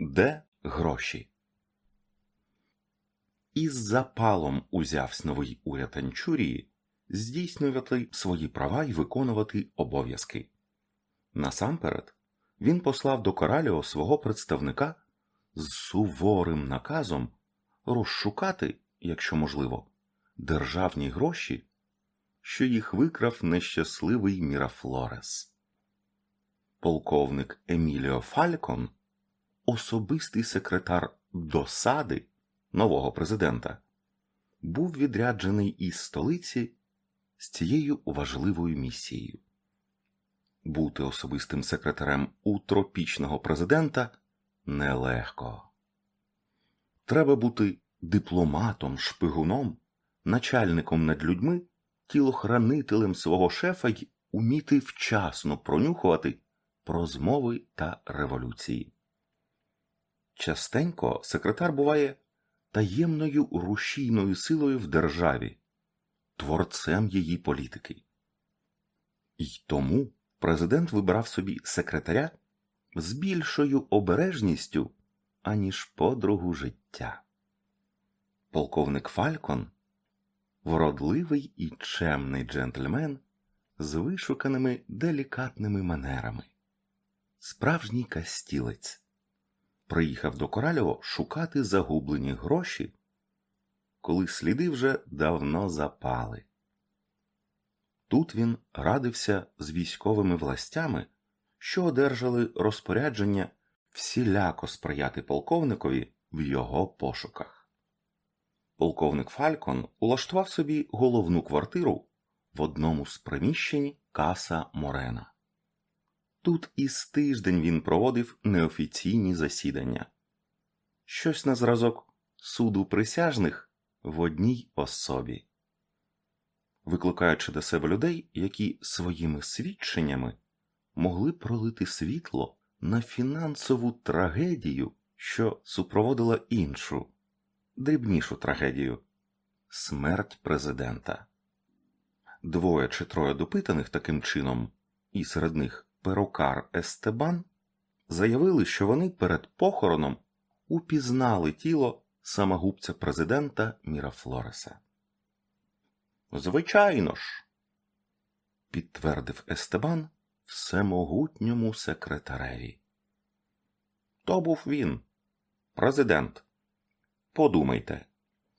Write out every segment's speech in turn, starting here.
Де гроші? Із запалом узявсь новий уряд Анчурії здійснювати свої права і виконувати обов'язки. Насамперед, він послав до Кораліо свого представника з суворим наказом розшукати, якщо можливо, державні гроші, що їх викрав нещасливий Мірафлорес. Полковник Еміліо Фалькон, особистий секретар досади нового президента, був відряджений із столиці з цією важливою місією. Бути особистим секретарем у тропічного президента нелегко. Треба бути дипломатом, шпигуном, начальником над людьми, тілохранителем свого шефа й уміти вчасно пронюхувати про змови та революції. Частенько секретар буває таємною рушійною силою в державі, творцем її політики. І тому президент вибрав собі секретаря з більшою обережністю, аніж подругу життя. Полковник Фалькон вродливий і чемний джентльмен з вишуканими делікатними манерами, справжній кастілець. Приїхав до Коралєво шукати загублені гроші, коли сліди вже давно запали. Тут він радився з військовими властями, що одержали розпорядження всіляко сприяти полковникові в його пошуках. Полковник Фалькон улаштував собі головну квартиру в одному з приміщень Каса Морена. Тут із тиждень він проводив неофіційні засідання, щось на зразок суду присяжних в одній особі викликаючи до себе людей, які своїми свідченнями могли пролити світло на фінансову трагедію, що супроводила іншу, дрібнішу трагедію смерть президента. Двоє чи троє допитаних таким чином, і серед них перукар Естебан, заявили, що вони перед похороном упізнали тіло самогубця президента Мірафлореса. Звичайно ж, підтвердив Естебан всемогутньому секретареві. То був він, президент. Подумайте,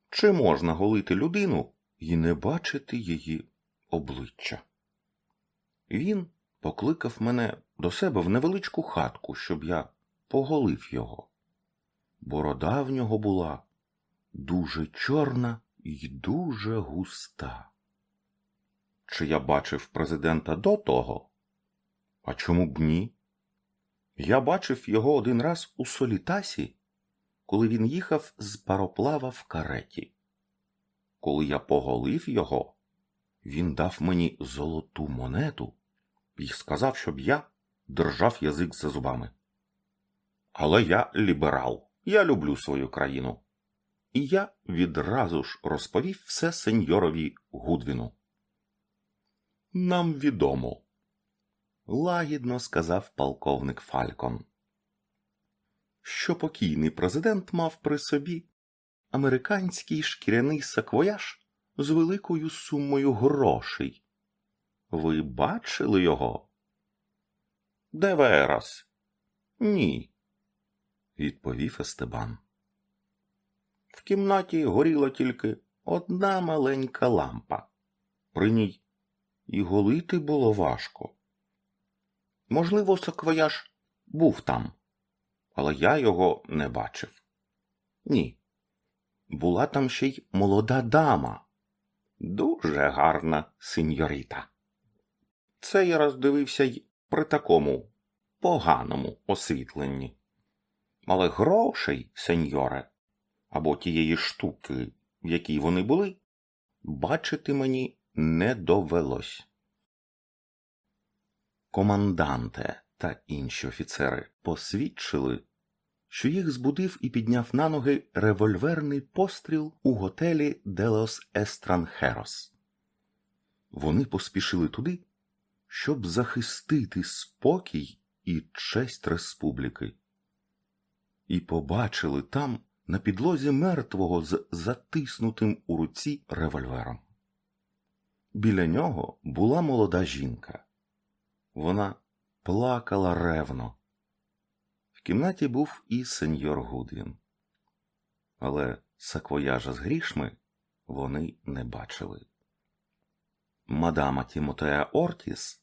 чи можна голити людину і не бачити її обличчя? Він покликав мене до себе в невеличку хатку, щоб я поголив його. Борода в нього була дуже чорна і дуже густа. Чи я бачив президента до того? А чому б ні? Я бачив його один раз у Солітасі, коли він їхав з пароплава в кареті. Коли я поголив його, він дав мені золоту монету і сказав, щоб я держав язик за зубами. Але я ліберал, я люблю свою країну. І я відразу ж розповів все сеньорові Гудвіну. Нам відомо, лагідно сказав полковник Фалькон, що покійний президент мав при собі американський шкіряний саквояж з великою сумою грошей. Ви бачили його? De veras? Ні, відповів Естебан. В кімнаті горіла тільки одна маленька лампа. При ній і голити було важко. Можливо, саквояж був там, але я його не бачив. Ні. Була там ще й молода дама, дуже гарна сеньоріта. Це я роздивився й при такому поганому освітленні. Але грошей, сеньоре, або тієї штуки, в якій вони були, бачити мені не довелось. Команданте та інші офіцери посвідчили, що їх збудив і підняв на ноги револьверний постріл у готелі Делос Естранхерос. Вони поспішили туди, щоб захистити спокій і честь республіки. і побачили там на підлозі мертвого з затиснутим у руці револьвером. Біля нього була молода жінка. Вона плакала ревно. В кімнаті був і сеньор Гудвін. Але саквояжа з грішми вони не бачили. Мадама Тімотея Ортіс,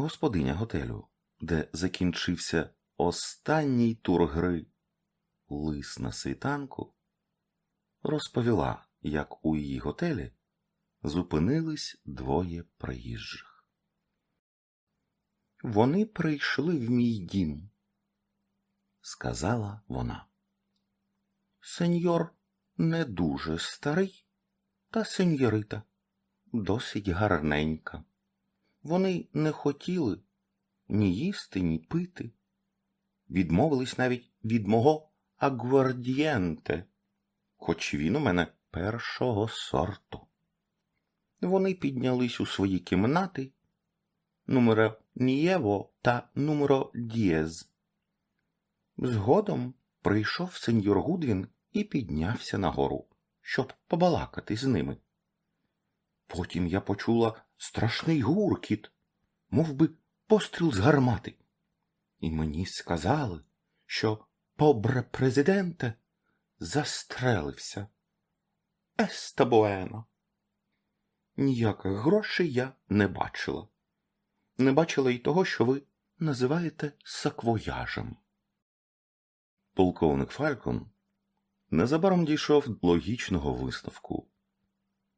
господиня готелю, де закінчився останній тур гри Лис на світанку, розповіла, як у її готелі зупинились двоє приїжджих. Вони прийшли в мій дім, сказала вона. Сеньор не дуже старий, та сеньорита досить гарненька. Вони не хотіли ні їсти, ні пити. Відмовились навіть від мого агвардієнте, хоч він у мене першого сорту. Вони піднялись у свої кімнати номера Нієво та номеро Дієз. Згодом прийшов сеньор Гудвін і піднявся нагору, щоб побалакати з ними. Потім я почула страшний гуркіт, мов би постріл з гармати. І мені сказали, що побре президенте застрелився. Естабуена. Ніяких грошей я не бачила. Не бачила й того, що ви називаєте саквояжем. Полковник Фалькон незабаром дійшов логічного висновку,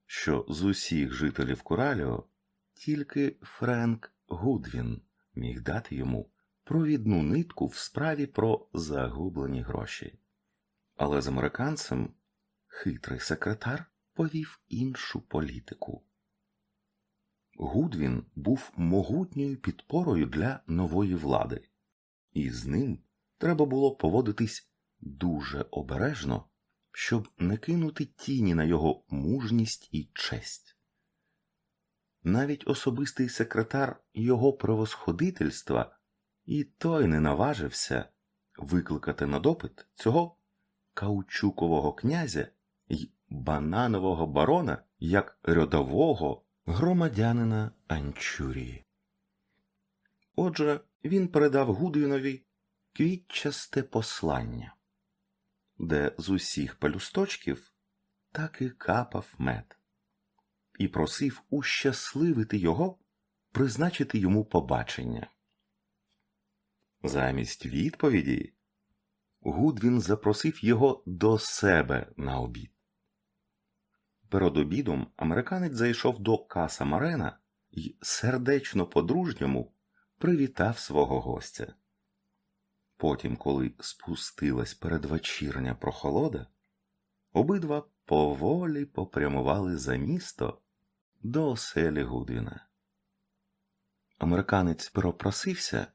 що з усіх жителів Кураліо тільки Френк Гудвін міг дати йому провідну нитку в справі про загублені гроші. Але з американцем хитрий секретар повів іншу політику. Гудвін був могутньою підпорою для нової влади, і з ним треба було поводитись дуже обережно, щоб не кинути тіні на його мужність і честь. Навіть особистий секретар його превосходительства і той не наважився викликати на допит цього каучукового князя й бананового барона як рядового громадянина Анчурії. Отже, він передав Гудвінові квітчасте послання, де з усіх пелюсточків так і капав мед, і просив ущасливити його, призначити йому побачення. Замість відповіді Гудвін запросив його до себе на обід. Перед обідом американець зайшов до Каса Марена і сердечно по-дружньому привітав свого гостя. Потім, коли спустилась передвечірня прохолода, обидва поволі попрямували за місто до оселі Гудвіна. Американець пропросився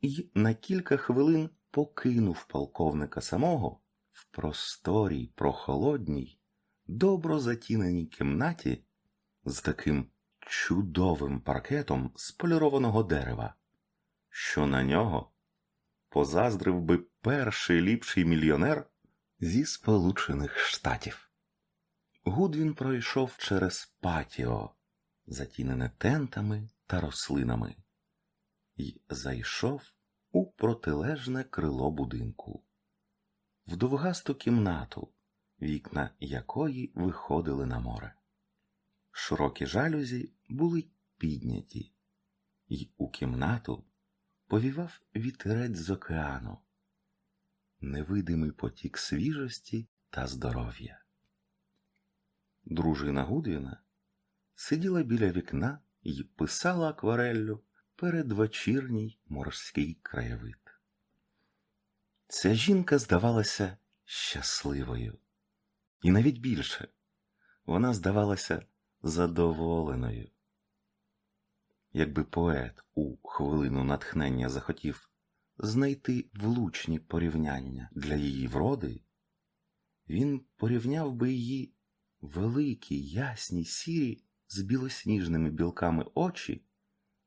і на кілька хвилин покинув полковника самого в просторій, прохолодній, добро затіненій кімнаті з таким чудовим паркетом з полірованого дерева, що на нього позаздрив би перший ліпший мільйонер зі Сполучених Штатів. Гудвін пройшов через патіо, затінене тентами та рослинами, і зайшов у протилежне крило будинку, в довгасту кімнату, вікна якої виходили на море. Широкі жалюзі були підняті, і у кімнату повівав вітерець з океану, невидимий потік свіжості та здоров'я. Дружина Гудвіна сиділа біля вікна і писала аквареллю передвечірній морський краєвид. Ця жінка здавалася щасливою, і навіть більше вона здавалася задоволеною. Якби поет у хвилину натхнення захотів знайти влучні порівняння для її вроди, він порівняв би її великі, ясні, сірі з білосніжними білками очі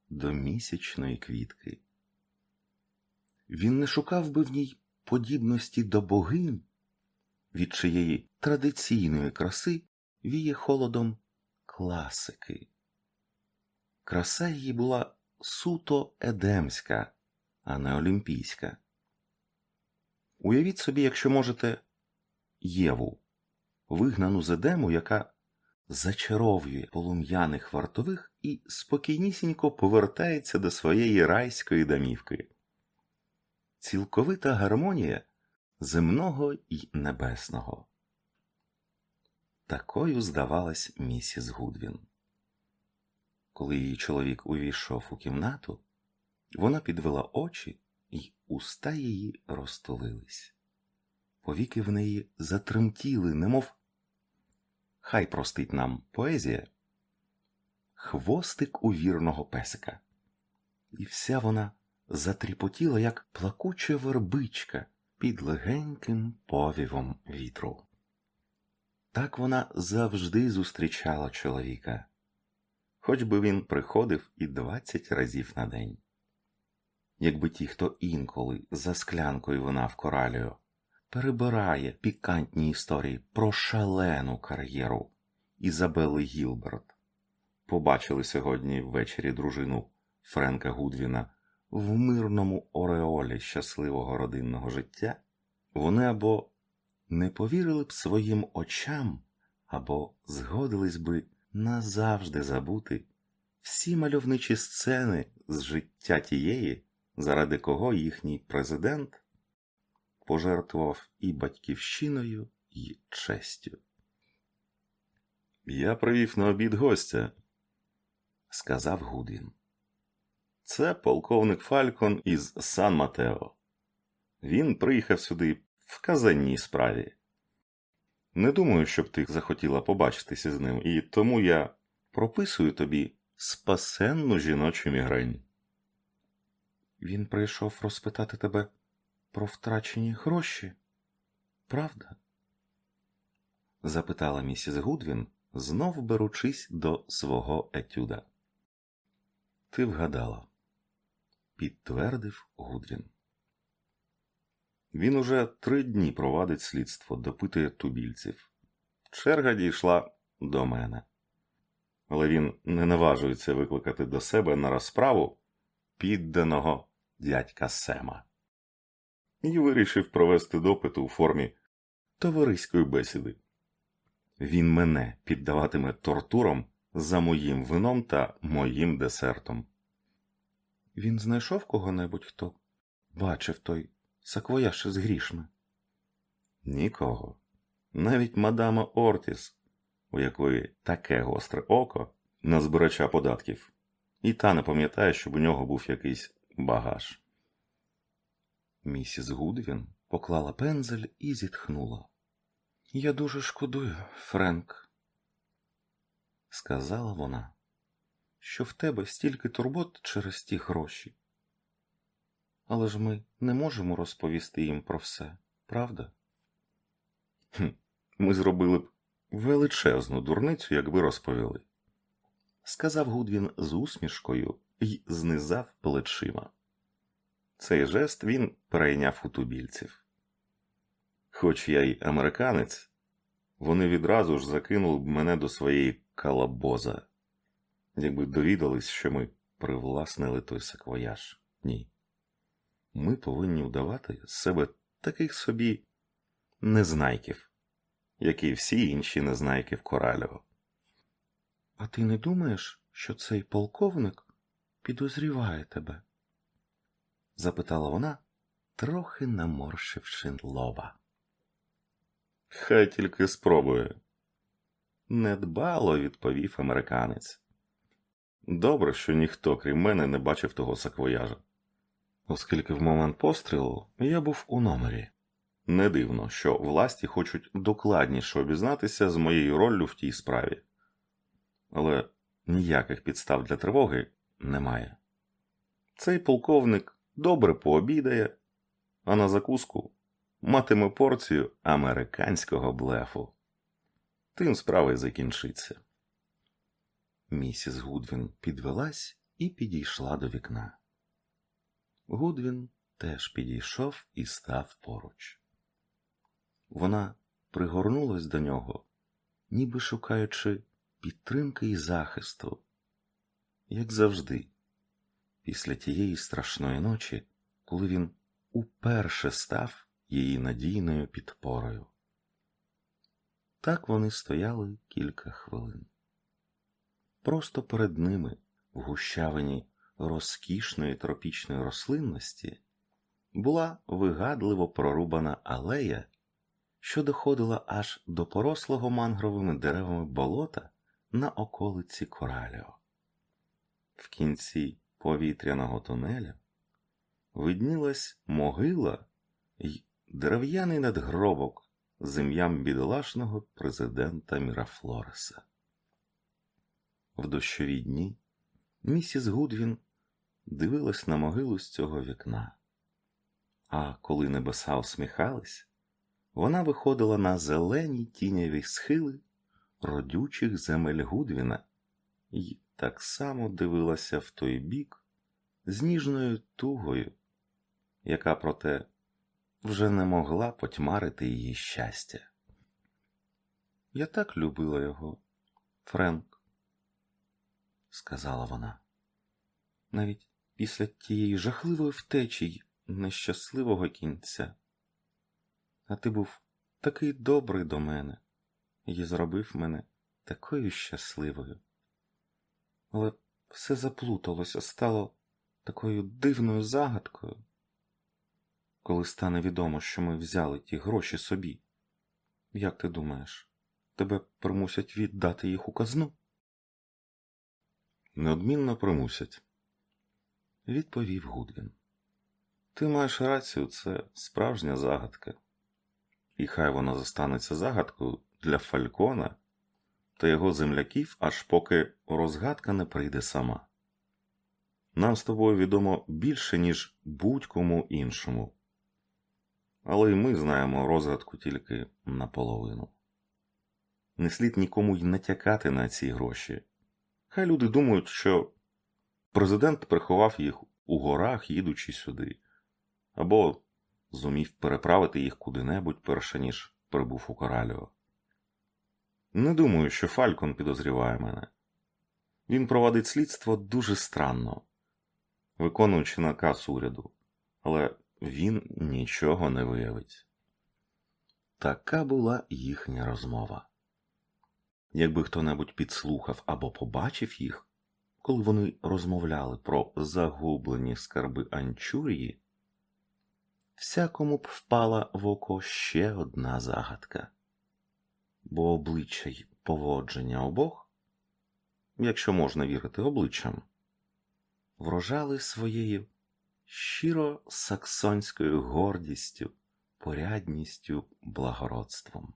до місячної квітки. Він не шукав би в ній подібності до богинь, від чиєї традиційної краси віє холодом класики. Краса її була суто едемська, а не олімпійська. Уявіть собі, якщо можете, Єву, вигнану з Едему, яка зачаровує полум'яних вартових і спокійнісінько повертається до своєї райської домівки. Цілковита гармонія земного і небесного. Такою здавалась місіс Гудвін. Коли її чоловік увійшов у кімнату, вона підвела очі, і уста її розтулились. Повіки в неї затремтіли, немов хай простить нам поезія, хвостик у вірного песика. І вся вона затріпотіла, як плакуча вербичка під легеньким повівом вітру. Так вона завжди зустрічала чоловіка, хоч би він приходив і двадцять разів на день. Якби ті, хто інколи за склянкою вина в коралію перебирає пікантні історії про шалену кар'єру Ізабели Гілберт, побачили сьогодні ввечері дружину Френка Гудвіна в мирному ореолі щасливого родинного життя, вони або не повірили б своїм очам, або згодились би назавжди забути всі мальовничі сцени з життя тієї, заради кого їхній президент пожертвував і батьківщиною, і честю. Я привів на обід гостя, сказав Гудвін. Це полковник Фалькон із Сан Матео. Він приїхав сюди в казанній справі. Не думаю, щоб ти захотіла побачитися з ним, і тому я прописую тобі спасенну жіночу мігрень. Він прийшов розпитати тебе про втрачені гроші, правда? запитала місіс Гудвін, знов беручись до свого етюда. Ти вгадала, підтвердив Гудвін. Він уже три дні провадить слідство, допитує тубільців. Черга дійшла до мене. Але він не наважується викликати до себе на розправу підданого дядька Сема і вирішив провести допит у формі товариської бесіди. Він мене піддаватиме тортурам за моїм вином та моїм десертом. Він знайшов кого-небудь, хто бачив той саквояж із грішми? Нікого. Навіть мадама Ортіс, у якої таке гостре око на збирача податків, і та не пам'ятає, щоб у нього був якийсь багаж. Місіс Гудвін поклала пензель і зітхнула. Я дуже шкодую, Френк, сказала вона, що в тебе стільки турбот через ті гроші. Але ж ми не можемо розповісти їм про все, правда? «Хм, Ми зробили б величезну дурницю, якби розповіли, сказав Гудвін з усмішкою і знизав плечима. Цей жест він перейняв у тубільців. Хоч я й американець, вони відразу ж закинули б мене до своєї калабоза, якби довідались, що ми привласнили той саквояж. Ні. Ми повинні вдавати з себе таких собі незнайків, як і всі інші незнайки в Кораліо. А ти не думаєш, що цей полковник підозріває тебе? Запитала вона, трохи наморщивши лоба. Хай тільки спробує. Недбало відповів американець. Добре, що ніхто, крім мене, не бачив того саквояжа, оскільки в момент пострілу я був у номері. Не дивно, що власті хочуть докладніше обізнатися з моєю роллю в тій справі, але ніяких підстав для тривоги немає. Цей полковник добре пообідає, а на закуску матиме порцію американського блефу. Тим справа й закінчиться. Місіс Гудвін підвелась і підійшла до вікна. Гудвін теж підійшов і став поруч. Вона пригорнулась до нього, ніби шукаючи підтримки і захисту, як завжди, після тієї страшної ночі, коли він уперше став її надійною підпорою. Так вони стояли кілька хвилин. Просто перед ними, в гущавині розкішної тропічної рослинності, була вигадливо прорубана алея, що доходила аж до порослого мангровими деревами болота на околиці Кораліо. В кінці повітряного тунеля виднілась могила й дерев'яний надгробок з ім'ям бідолашного президента Мірафлореса. В дощові дні місіс Гудвін дивилась на могилу з цього вікна, а коли небеса усміхались, вона виходила на зелені тіняві схили родючих земель Гудвіна і так само дивилася в той бік з ніжною тугою, яка проте вже не могла потьмарити її щастя. Я так любила його, Френк, сказала вона. Навіть після тієї жахливої втечі й нещасливого кінця. А ти був такий добрий до мене і зробив мене такою щасливою. Але все заплуталося, стало такою дивною загадкою коли стане відомо, що ми взяли ті гроші собі. Як ти думаєш, тебе примусять віддати їх у казну? Неодмінно примусять, відповів Гудвін. Ти маєш рацію, це справжня загадка. І хай вона зостанеться загадкою для Фалькона та його земляків, аж поки розгадка не прийде сама. Нам з тобою відомо більше, ніж будь-кому іншому але й ми знаємо розгадку тільки наполовину. Не слід нікому й натякати на ці гроші. Хай люди думають, що президент приховав їх у горах, їдучи сюди, або зумів переправити їх куди-небудь перше ніж прибув у Кораліо. Не думаю, що Фалькон підозріває мене. Він проводить слідство дуже странно, виконуючи наказ уряду, але він нічого не виявить. Така була їхня розмова. Якби хто небудь підслухав або побачив їх, коли вони розмовляли про загублені скарби Анчурії, всякому б впала в око ще одна загадка, бо обличчя й поводження обох, якщо можна вірити обличчям, врожали своєю щиро саксонською гордістю, порядністю, благородством.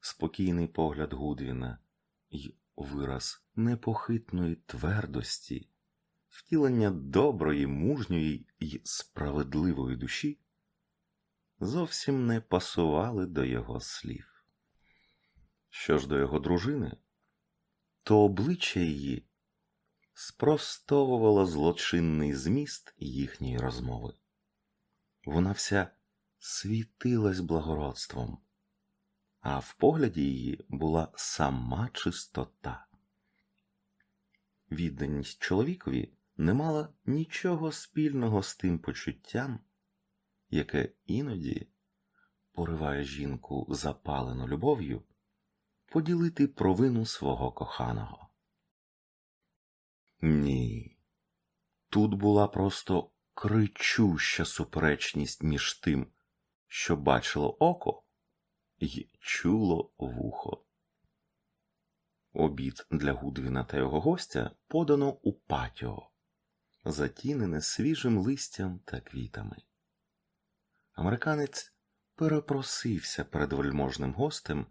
Спокійний погляд Гудвіна й вираз непохитної твердості, втілення доброї, мужньої й справедливої душі зовсім не пасували до його слів. Що ж до його дружини, то обличчя її спростовувала злочинний зміст їхньої розмови. Вона вся світилась благородством, а в погляді її була сама чистота. Відданість чоловікові не мала нічого спільного з тим почуттям, яке іноді пориває жінку запалену любов'ю поділити провину свого коханого. Ні. Тут була просто кричуща суперечність між тим, що бачило око і чуло вухо. Обід для Гудвіна та його гостя подано у патіо, затінене свіжим листям та квітами. Американець перепросився перед вельможним гостем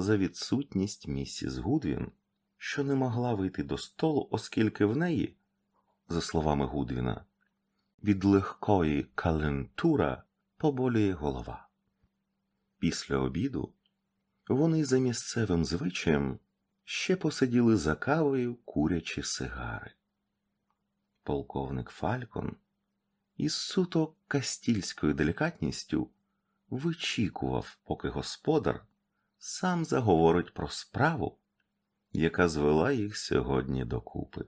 за відсутність місіс Гудвін що не могла вийти до столу, оскільки в неї, за словами Гудвіна, від легкої калентура поболює голова. Після обіду вони за місцевим звичаєм ще посиділи за кавою курячі сигари. Полковник Фалькон із суто кастільською делікатністю вичікував, поки господар сам заговорить про справу, яка звела їх сьогодні докупи.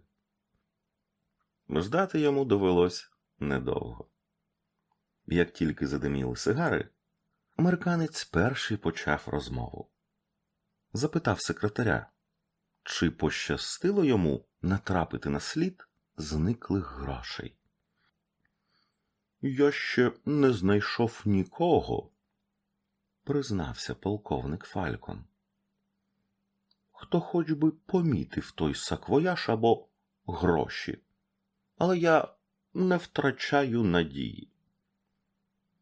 Ждати йому довелось недовго. Як тільки задиміли сигари, американець перший почав розмову. Запитав секретаря, чи пощастило йому натрапити на слід зниклих грошей. Я ще не знайшов нікого, признався полковник Фалькон. Хто хоч би помітив той саквояж або гроші, але я не втрачаю надії.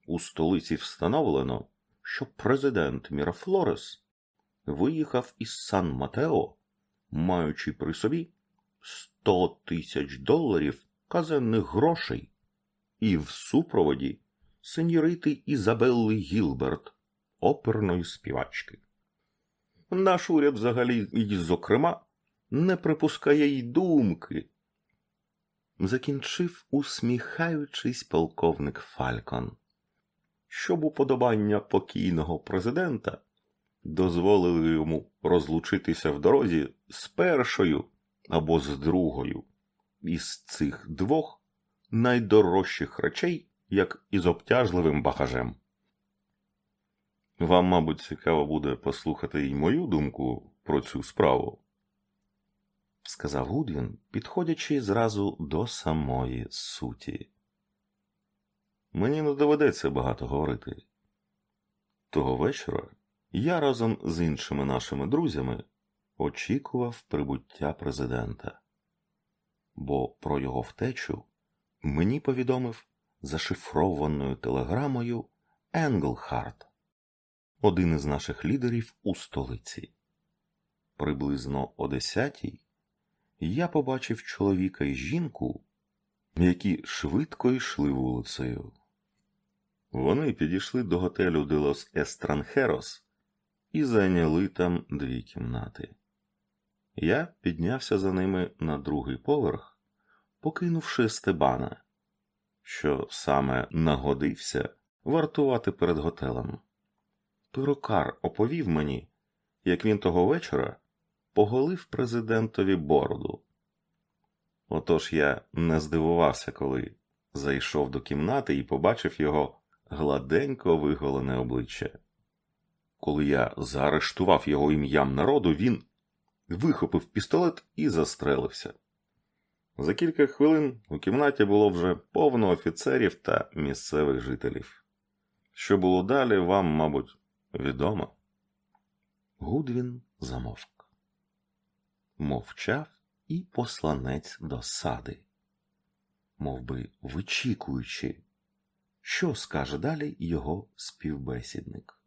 У столиці встановлено, що президент Мірафлорес виїхав із Сан Матео, маючи при собі сто тисяч доларів казенних грошей, і в супроводі сеньорити Ізабелли Гілберт, оперної співачки. Наш уряд взагалі і, зокрема, не припускає й думки. Закінчив, усміхаючись, полковник Фалькон, щоб уподобання покійного президента дозволили йому розлучитися в дорозі з першою або з другою із цих двох найдорожчих речей, як із обтяжливим багажем. Вам, мабуть, цікаво буде послухати й мою думку про цю справу, сказав Гудвін, підходячи зразу до самої суті. Мені не доведеться багато говорити. Того вечора я разом з іншими нашими друзями очікував прибуття президента, бо про його втечу мені повідомив зашифрованою телеграмою Енглхарт, один із наших лідерів у столиці. Приблизно о десятій я побачив чоловіка і жінку, які швидко йшли вулицею. Вони підійшли до готелю Делос Естранхерос і зайняли там дві кімнати. Я піднявся за ними на другий поверх, покинувши Стебана, що саме нагодився вартувати перед готелем. Перукар оповів мені, як він того вечора поголив президентові бороду. Отож я не здивувався, коли зайшов до кімнати і побачив його гладенько виголене обличчя. Коли я заарештував його ім'ям народу, він вихопив пістолет і застрелився. За кілька хвилин у кімнаті було вже повно офіцерів та місцевих жителів. Що було далі, вам, мабуть, відомо. Гудвін замовк, мовчав і посланець досади, мов би вичікуючи, що скаже далі його співбесідник.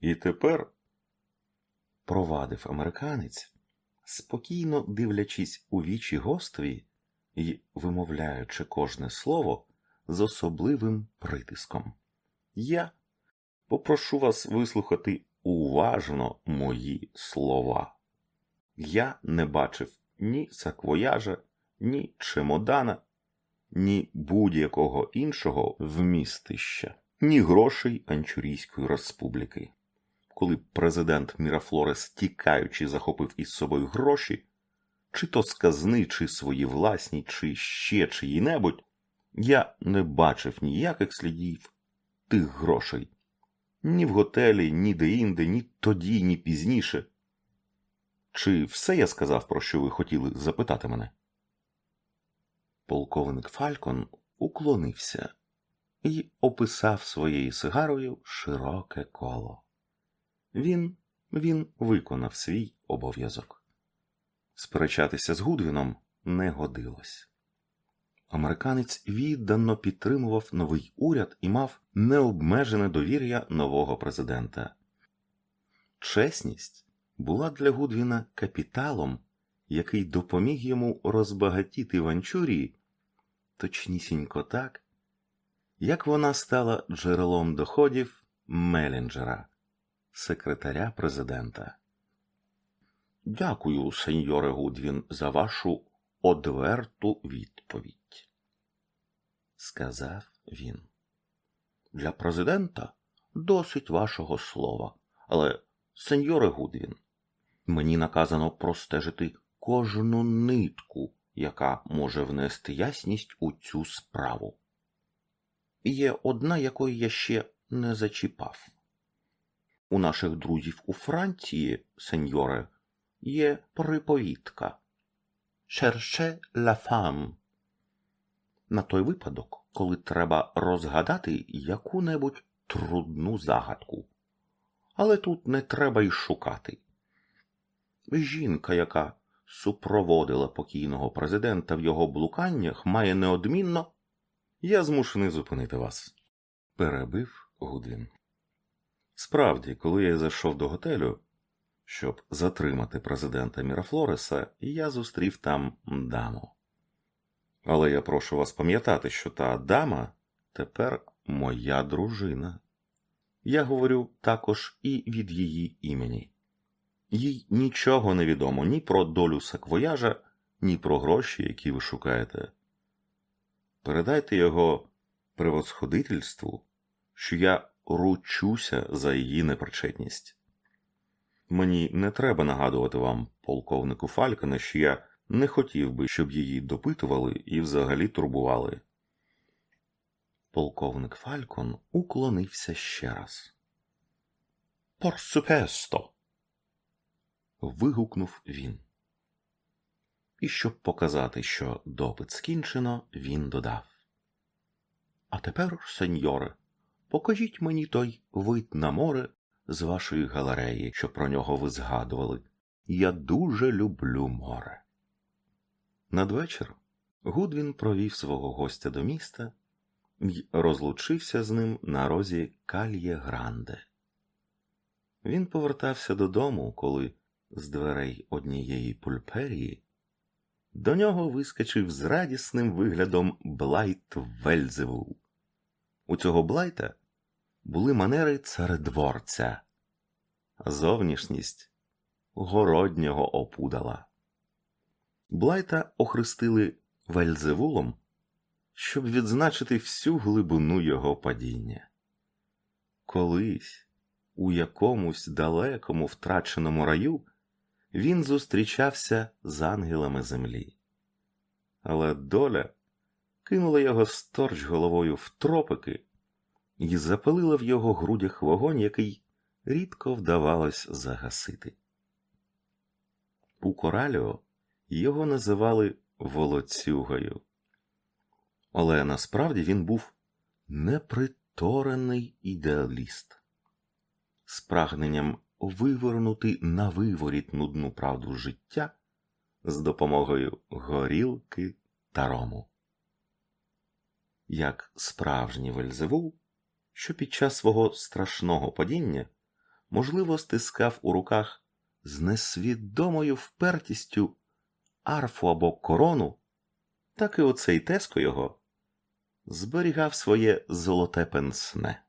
І тепер, провадив американець, спокійно дивлячись у вічі гостеві і вимовляючи кожне слово з особливим притиском. Я попрошу вас вислухати уважно мої слова. Я не бачив ні саквояжа, ні чемодана, ні будь-якого іншого вмістища, ні грошей Анчурійської республіки. Коли президент Мірафлорес, тікаючи, захопив із собою гроші, чи то з казни, чи свої власні, чи ще чиї-небудь, я не бачив ніяких слідів тих грошей. Ні в готелі, ні де-інде, ні тоді, ні пізніше. Чи все я сказав, про що ви хотіли запитати мене? Полковник Фалькон уклонився і описав своєю сигарою широке коло. Він він виконав свій обов'язок. Сперечатися з Гудвіном не годилось. Американець віддано підтримував новий уряд і мав необмежене довір'я нового президента. Чесність була для Гудвіна капіталом, який допоміг йому розбагатіти в Анчурії, точнісінько так, як вона стала джерелом доходів Мелінджера, секретаря президента. Дякую, сеньоре Гудвін, за вашу одверту відповідь. сказав він. Для президента досить вашого слова, але, сеньоре Гудвін, мені наказано простежити кожну нитку, яка може внести ясність у цю справу. Є одна, якої я ще не зачіпав. У наших друзів у Франції, сеньоре, є приповідка Cherchez la femme. На той випадок, коли треба розгадати яку-небудь трудну загадку. Але тут не треба й шукати. Жінка, яка супроводила покійного президента в його блуканнях, має неодмінно. Я змушений зупинити вас, перебив Гудвін. Справді, коли я зайшов до готелю, щоб затримати президента Мірафлореса, я зустрів там даму. Але я прошу вас пам'ятати, що та дама тепер моя дружина. Я говорю також і від її імені. Їй нічого не відомо ні про долю саквояжа, ні про гроші, які ви шукаєте. Передайте його превосходительству, що я ручуся за її непричетність. Мені не треба нагадувати вам, полковнику Фальконе, що я не хотів би, щоб її допитували і взагалі турбували. Полковник Фалькон уклонився ще раз. Порсупесто. вигукнув він. І щоб показати, що допит скінчено, він додав. А тепер, сеньоре, покажіть мені той вид на море з вашої галереї, що про нього ви згадували. Я дуже люблю море. Надвечір Гудвін провів свого гостя до міста і розлучився з ним на розі Кальє Гранде. Він повертався додому, коли з дверей однієї пульперії до нього вискочив з радісним виглядом Блайт Вельзевул. У цього Блайта були манери царедворця, зовнішність городнього опудала. Блайта охрестили Вельзевулом, щоб відзначити всю глибину його падіння. Колись, у якомусь далекому втраченому раю, він зустрічався з ангелами землі. Але доля кинула його сторч головою в тропики і запалила в його грудях вогонь, який рідко вдавалось загасити. У Кораліо його називали волоцюгою. Але насправді він був неприторений ідеаліст з прагненням вивернути на виворіт нудну правду життя з допомогою горілки та рому. Як справжній Вельзевул, що під час свого страшного падіння можливо стискав у руках з несвідомою впертістю арфу або корону, так і оцей теско його зберігав своє золоте пенсне,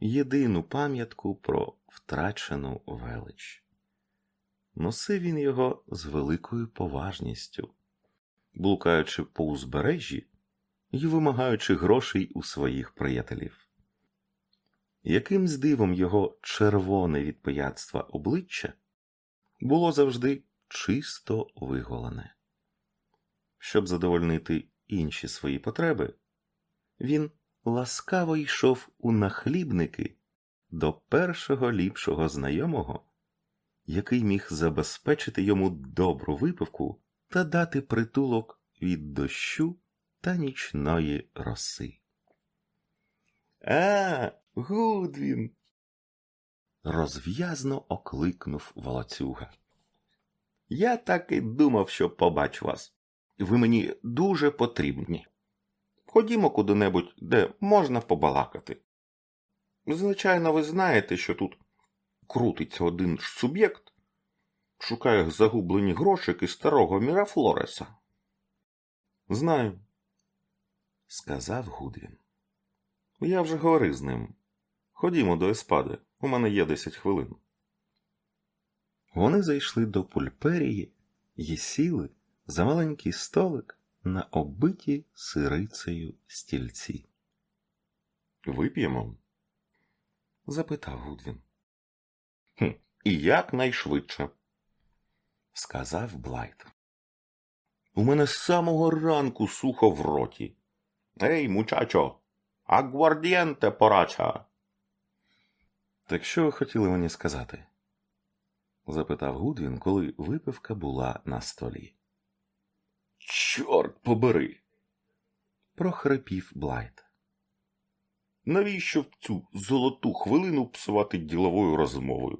єдину пам'ятку про втрачену велич. Носив він його з великою поважністю, блукаючи по узбережжі і вимагаючи грошей у своїх приятелів. Якимсь дивом його червоне від пияцтва обличчя було завжди чисто виголене. Щоб задовольнити інші свої потреби, він ласкаво йшов у нахлібники до першого ліпшого знайомого, який міг забезпечити йому добру випивку та дати притулок від дощу та нічної роси. А, Гудвін. розв'язно окликнув волоцюга. Я так і думав, що побачу вас. Ви мені дуже потрібні. Ходімо куди-небудь, де можна побалакати. Звичайно, ви знаєте, що тут крутиться один ж суб'єкт, шукає загублені грошики старого Мірафлореса. Знаю, сказав Гудвін. Я вже говорив з ним. Ходімо до Еспади, у мене є десять хвилин. Вони зайшли до пульперії і сіли за маленький столик, на оббиті сирицею стільці. Вип'ємо? запитав Гудвін. «Хм, І якнайшвидше, сказав Блайт. У мене з самого ранку сухо в роті. Ей, мучачо, агвардієнте порача. Так що ви хотіли мені сказати? запитав Гудвін, коли випивка була на столі. Чорт побери. прохрипів Блайт. Навіщо в цю золоту хвилину псувати діловою розмовою?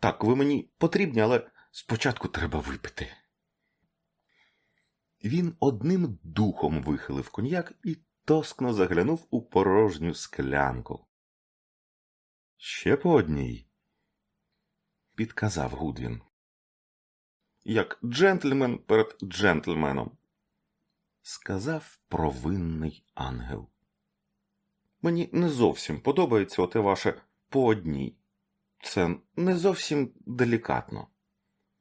Так, ви мені потрібні, але спочатку треба випити. Він одним духом вихилив коньяк і тоскно заглянув у порожню склянку. Ще по одній, підказав Гудвін. Як джентльмен перед джентльменом, сказав провинний ангел. Мені не зовсім подобається оте ваше по одній. Це не зовсім делікатно.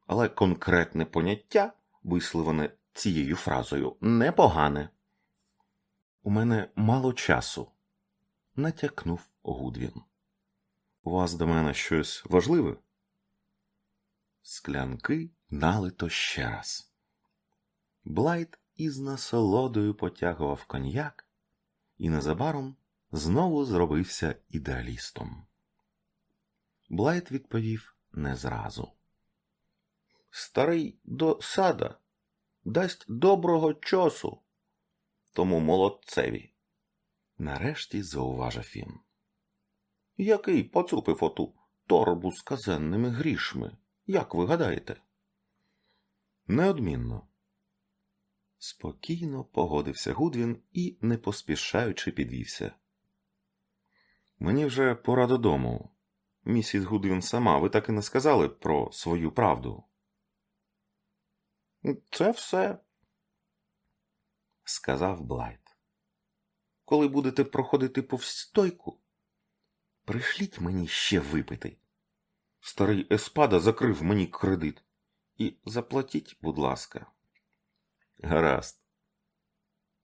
Але конкретне поняття, висловлене цією фразою, непогане. У мене мало часу, натякнув Гудвін. У вас до мене щось важливе? Склянки налито ще раз. Блайт із насолодою потягував коньяк і незабаром знову зробився ідеалістом. Блайт відповів не зразу. Старий до сада дасть доброго чосу тому молодцеві. Нарешті зауважив він. Який поцупив оту торбу з казенними грішми, як ви гадаєте? Неодмінно. Спокійно погодився Гудвін і, не поспішаючи, підвівся. Мені вже пора додому. Місіс Гудвін сама, ви так і не сказали про свою правду. Це все, сказав Блайт. Коли будете проходити повз стойку, пришліть мені ще випити. Старий Еспада закрив мені кредит. І заплатіть, будь ласка. Гаразд,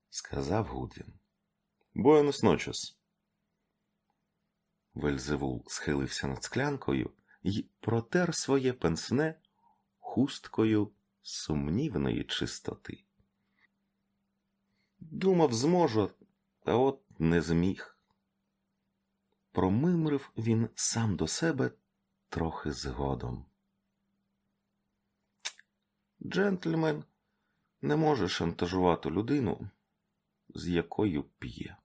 сказав Гудвін. Буенос ночес. Вельзевул схилився над склянкою і протер своє пенсне хусткою сумнівної чистоти. Думав, зможу, та от не зміг. Промимрив він сам до себе трохи згодом. Джентльмен не може шантажувати людину, з якою п'є.